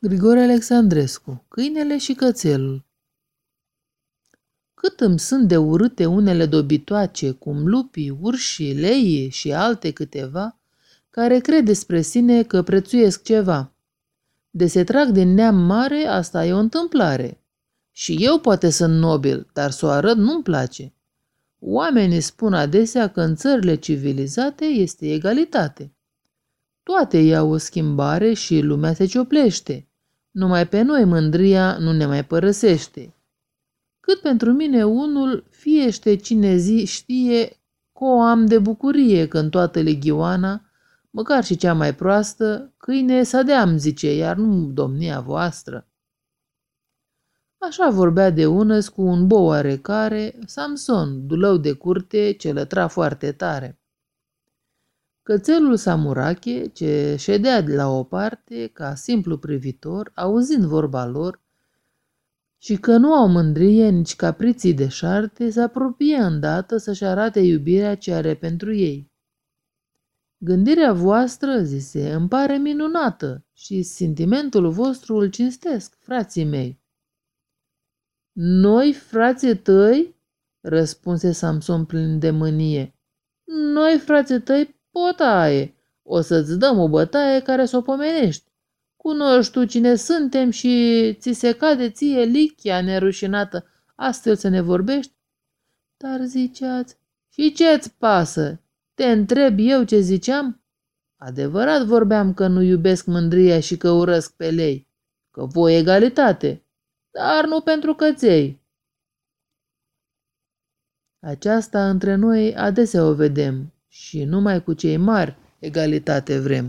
Grigore Alexandrescu, Câinele și cățelul Cât îmi sunt de urâte unele dobitoace, cum lupii, urșii, leii și alte câteva, care cred despre sine că prețuiesc ceva. De se trag din neam mare, asta e o întâmplare. Și eu poate sunt nobil, dar să o arăt nu-mi place. Oamenii spun adesea că în țările civilizate este egalitate. Toate iau o schimbare și lumea se cioplește. Numai pe noi mândria nu ne mai părăsește. Cât pentru mine unul, fiește cine zi știe că o am de bucurie când toată legioana, măcar și cea mai proastă, câine sădeam, zice, iar nu domnia voastră. Așa vorbea de unăs cu un bou oarecare, Samson, dulău de curte, ce lătra foarte tare. Cățelul Samurache, ce ședea de la o parte, ca simplu privitor, auzind vorba lor, și că nu au mândrie nici capriții de șarte, se apropie îndată să-și arate iubirea ce are pentru ei. Gândirea voastră, zise, îmi pare minunată și sentimentul vostru îl cinstesc, frații mei. Noi, frații tăi, răspunse Samson plin de mânie. Noi, frații tăi, potaie, o să-ți dăm o bătaie care să o pomenești. Cunoști tu cine suntem și ți se cade ție lichia nerușinată astfel să ne vorbești? Dar ziceați, și ce-ți pasă? Te întreb eu ce ziceam? Adevărat vorbeam că nu iubesc mândria și că urăsc pe lei, că voi egalitate, dar nu pentru căței. Aceasta între noi adesea o vedem și numai cu cei mari egalitate vrem.